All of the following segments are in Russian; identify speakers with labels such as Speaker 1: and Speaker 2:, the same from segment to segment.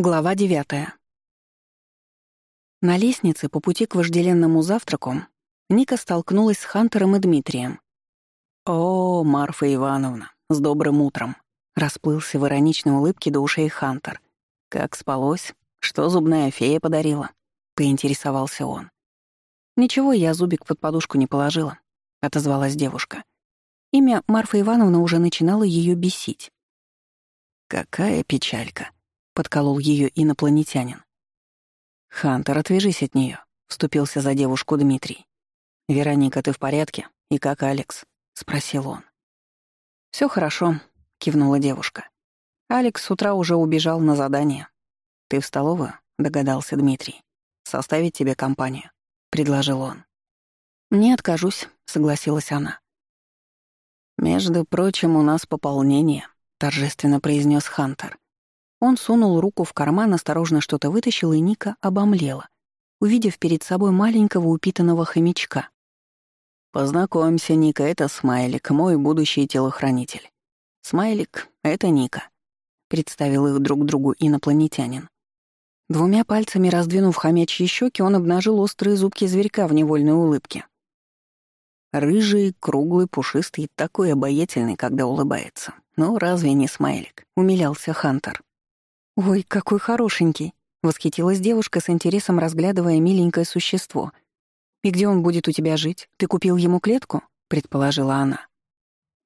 Speaker 1: Глава девятая. На лестнице по пути к вожделенному завтраку Ника столкнулась с Хантером и Дмитрием. «О, Марфа Ивановна, с добрым утром!» Расплылся в ироничной улыбке до ушей Хантер. «Как спалось? Что зубная фея подарила?» — поинтересовался он. «Ничего, я зубик под подушку не положила», — отозвалась девушка. Имя Марфа Ивановна уже начинало ее бесить. «Какая печалька!» подколол ее инопланетянин. «Хантер, а отвяжись от нее», — вступился за девушку Дмитрий. «Вероника, ты в порядке? И как Алекс?» — спросил он. Все хорошо», — кивнула девушка. «Алекс с утра уже убежал на задание». «Ты в столовую?» — догадался Дмитрий. «Составить тебе компанию», — предложил он. «Не откажусь», — согласилась она. «Между прочим, у нас пополнение», — торжественно произнес Хантер. Он сунул руку в карман, осторожно что-то вытащил, и Ника обомлела, увидев перед собой маленького упитанного хомячка. «Познакомься, Ника, это Смайлик, мой будущий телохранитель». «Смайлик, это Ника», — представил их друг другу инопланетянин. Двумя пальцами раздвинув хомячьи щеки, он обнажил острые зубки зверька в невольной улыбке. Рыжий, круглый, пушистый, такой обаятельный, когда улыбается. «Ну, разве не смайлик?» — умилялся Хантер. «Ой, какой хорошенький!» — восхитилась девушка с интересом, разглядывая миленькое существо. «И где он будет у тебя жить? Ты купил ему клетку?» — предположила она.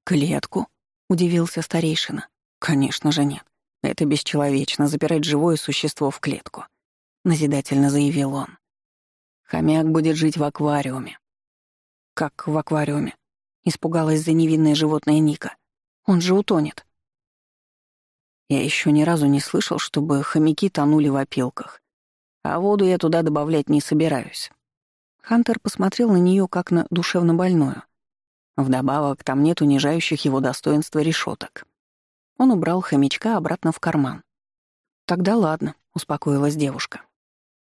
Speaker 1: «Клетку?» — удивился старейшина. «Конечно же нет. Это бесчеловечно — запирать живое существо в клетку», — назидательно заявил он. «Хомяк будет жить в аквариуме». «Как в аквариуме?» — испугалась за невинное животное Ника. «Он же утонет». Я еще ни разу не слышал, чтобы хомяки тонули в опилках. А воду я туда добавлять не собираюсь». Хантер посмотрел на нее как на душевнобольную. Вдобавок, там нет унижающих его достоинства решеток. Он убрал хомячка обратно в карман. «Тогда ладно», — успокоилась девушка.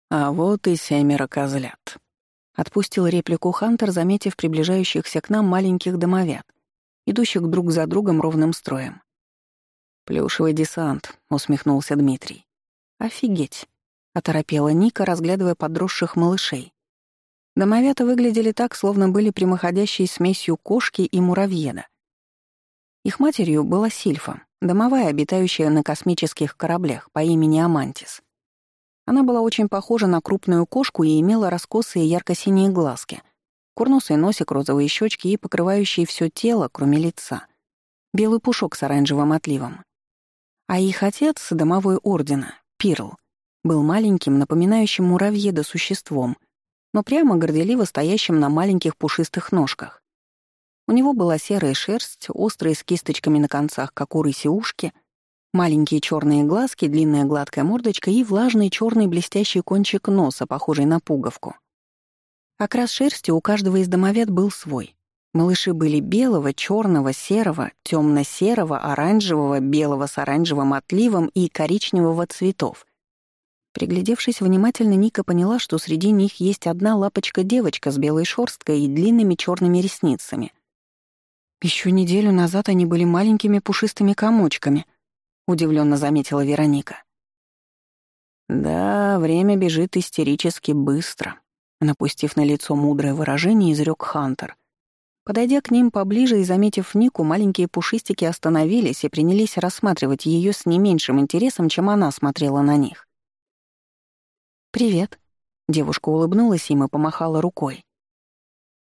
Speaker 1: «А вот и семеро козлят», — отпустил реплику Хантер, заметив приближающихся к нам маленьких домовят, идущих друг за другом ровным строем. «Плюшевый десант», — усмехнулся Дмитрий. «Офигеть!» — оторопела Ника, разглядывая подросших малышей. Домовята выглядели так, словно были прямоходящей смесью кошки и муравьеда. Их матерью была Сильфа, домовая, обитающая на космических кораблях по имени Амантис. Она была очень похожа на крупную кошку и имела раскосые ярко-синие глазки, курносый носик, розовые щечки и покрывающие все тело, кроме лица. Белый пушок с оранжевым отливом а их отец, домовой ордена, Пирл, был маленьким, напоминающим муравьеда существом, но прямо горделиво стоящим на маленьких пушистых ножках. У него была серая шерсть, острая с кисточками на концах, как у рыси ушки, маленькие черные глазки, длинная гладкая мордочка и влажный черный блестящий кончик носа, похожий на пуговку. Окрас шерсти у каждого из домовят был свой. Малыши были белого, черного, серого, темно-серого, оранжевого, белого с оранжевым отливом и коричневого цветов. Приглядевшись внимательно, Ника поняла, что среди них есть одна лапочка-девочка с белой шорсткой и длинными черными ресницами. Еще неделю назад они были маленькими пушистыми комочками, удивленно заметила Вероника. Да, время бежит истерически быстро, напустив на лицо мудрое выражение, изрек Хантер — Подойдя к ним поближе и заметив Нику, маленькие пушистики остановились и принялись рассматривать ее с не меньшим интересом, чем она смотрела на них. «Привет», — девушка улыбнулась им и помахала рукой.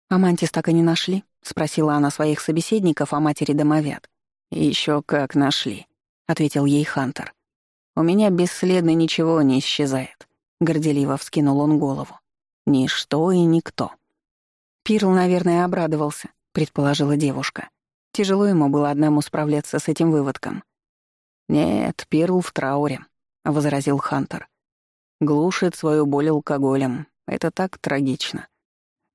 Speaker 1: «Амантис так и не нашли?» — спросила она своих собеседников о матери домовят. Еще как нашли», — ответил ей Хантер. «У меня бесследно ничего не исчезает», — горделиво вскинул он голову. «Ничто и никто». Пирл, наверное, обрадовался, предположила девушка. Тяжело ему было одному справляться с этим выводком. «Нет, Пирл в трауре», — возразил Хантер. «Глушит свою боль алкоголем. Это так трагично.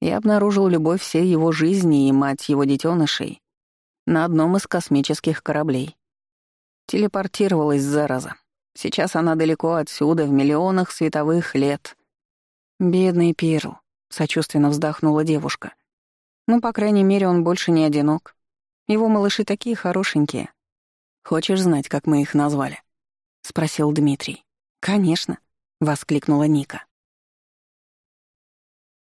Speaker 1: Я обнаружил любовь всей его жизни и мать его детенышей на одном из космических кораблей. Телепортировалась зараза. Сейчас она далеко отсюда, в миллионах световых лет. Бедный Пирл. — сочувственно вздохнула девушка. «Ну, по крайней мере, он больше не одинок. Его малыши такие хорошенькие». «Хочешь знать, как мы их назвали?» — спросил Дмитрий. «Конечно», — воскликнула Ника.